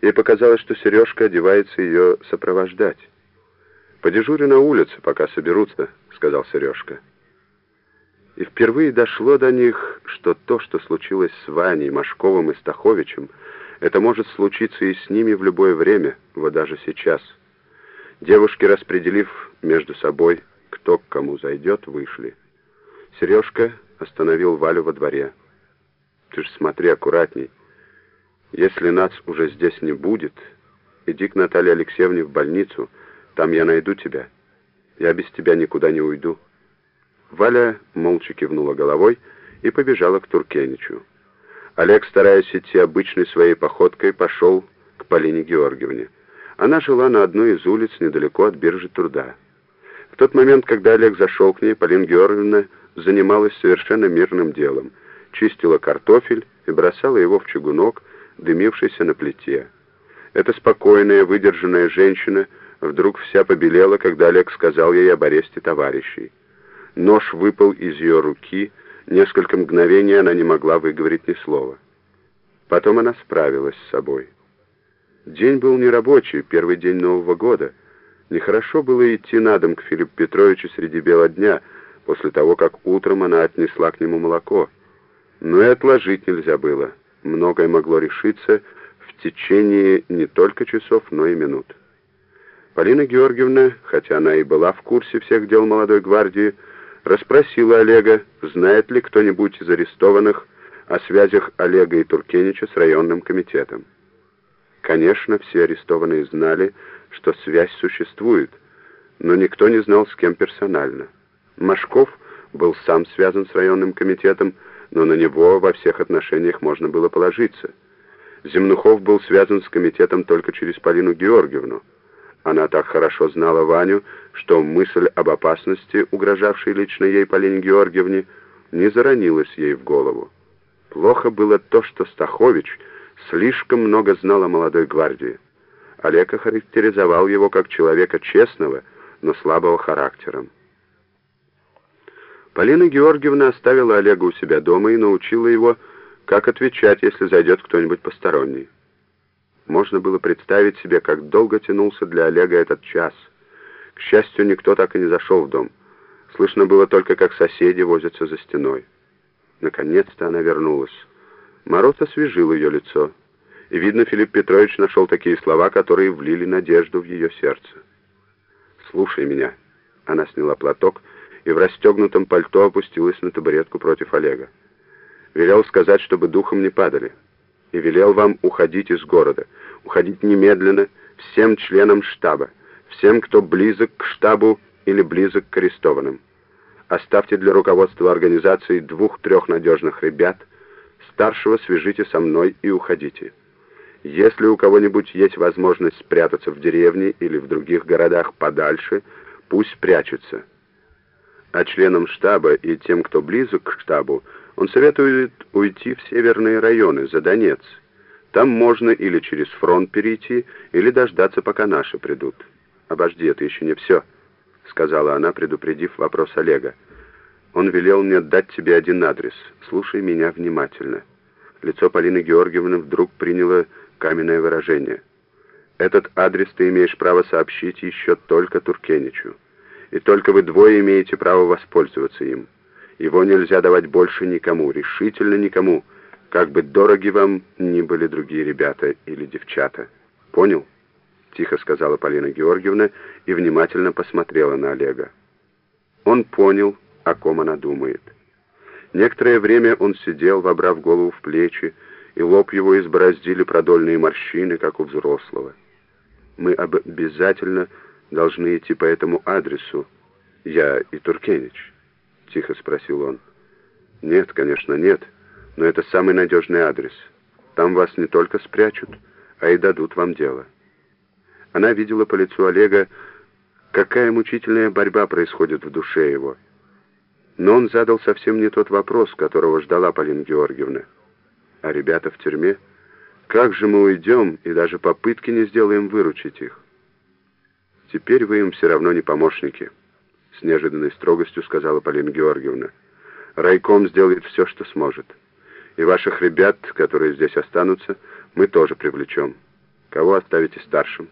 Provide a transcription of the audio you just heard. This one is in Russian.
Ей показалось, что Сережка одевается ее сопровождать. «Подежурю на улице, пока соберутся», — сказал Сережка. И впервые дошло до них, что то, что случилось с Ваней, Машковым и Стаховичем, это может случиться и с ними в любое время, вот даже сейчас. Девушки, распределив между собой, кто к кому зайдет, вышли. Сережка остановил Валю во дворе. «Ты ж смотри аккуратней. Если нас уже здесь не будет, иди к Наталье Алексеевне в больницу, там я найду тебя. Я без тебя никуда не уйду». Валя молча кивнула головой и побежала к Туркеничу. Олег, стараясь идти обычной своей походкой, пошел к Полине Георгиевне. Она жила на одной из улиц недалеко от биржи труда. В тот момент, когда Олег зашел к ней, Полина Георгиевна занималась совершенно мирным делом. Чистила картофель и бросала его в чугунок, дымившийся на плите. Эта спокойная, выдержанная женщина вдруг вся побелела, когда Олег сказал ей об аресте товарищей. Нож выпал из ее руки, несколько мгновений она не могла выговорить ни слова. Потом она справилась с собой. День был нерабочий, первый день Нового года. Нехорошо было идти на дом к Филиппу Петровичу среди бела дня, после того, как утром она отнесла к нему молоко. Но и отложить нельзя было. Многое могло решиться в течение не только часов, но и минут. Полина Георгиевна, хотя она и была в курсе всех дел молодой гвардии, расспросила Олега, знает ли кто-нибудь из арестованных о связях Олега и Туркенича с районным комитетом. Конечно, все арестованные знали, что связь существует, но никто не знал, с кем персонально. Машков был сам связан с районным комитетом, но на него во всех отношениях можно было положиться. Земнухов был связан с комитетом только через Полину Георгиевну. Она так хорошо знала Ваню, что мысль об опасности, угрожавшей лично ей Полине Георгиевне, не заронилась ей в голову. Плохо было то, что Стахович слишком много знал о молодой гвардии. Олег охарактеризовал его как человека честного, но слабого характером. Полина Георгиевна оставила Олега у себя дома и научила его, как отвечать, если зайдет кто-нибудь посторонний. Можно было представить себе, как долго тянулся для Олега этот час. К счастью, никто так и не зашел в дом. Слышно было только, как соседи возятся за стеной. Наконец-то она вернулась. Мороз освежил ее лицо. И, видно, Филипп Петрович нашел такие слова, которые влили надежду в ее сердце. «Слушай меня». Она сняла платок и в расстегнутом пальто опустилась на табуретку против Олега. Велел сказать, чтобы духом не падали и велел вам уходить из города, уходить немедленно всем членам штаба, всем, кто близок к штабу или близок к арестованным. Оставьте для руководства организации двух-трех надежных ребят, старшего свяжите со мной и уходите. Если у кого-нибудь есть возможность спрятаться в деревне или в других городах подальше, пусть прячутся. А членам штаба и тем, кто близок к штабу, он советует уйти в северные районы, за Донец. Там можно или через фронт перейти, или дождаться, пока наши придут. «Обожди, это еще не все», — сказала она, предупредив вопрос Олега. «Он велел мне дать тебе один адрес. Слушай меня внимательно». Лицо Полины Георгиевны вдруг приняло каменное выражение. «Этот адрес ты имеешь право сообщить еще только Туркеничу. И только вы двое имеете право воспользоваться им». Его нельзя давать больше никому, решительно никому, как бы дороги вам ни были другие ребята или девчата. Понял? Тихо сказала Полина Георгиевна и внимательно посмотрела на Олега. Он понял, о ком она думает. Некоторое время он сидел, вобрав голову в плечи, и лоб его избороздили продольные морщины, как у взрослого. Мы обязательно должны идти по этому адресу, я и Туркенич. — тихо спросил он. «Нет, конечно, нет, но это самый надежный адрес. Там вас не только спрячут, а и дадут вам дело». Она видела по лицу Олега, какая мучительная борьба происходит в душе его. Но он задал совсем не тот вопрос, которого ждала Полина Георгиевна. «А ребята в тюрьме? Как же мы уйдем и даже попытки не сделаем выручить их?» «Теперь вы им все равно не помощники» с неожиданной строгостью сказала Полина Георгиевна. «Райком сделает все, что сможет. И ваших ребят, которые здесь останутся, мы тоже привлечем. Кого оставите старшим?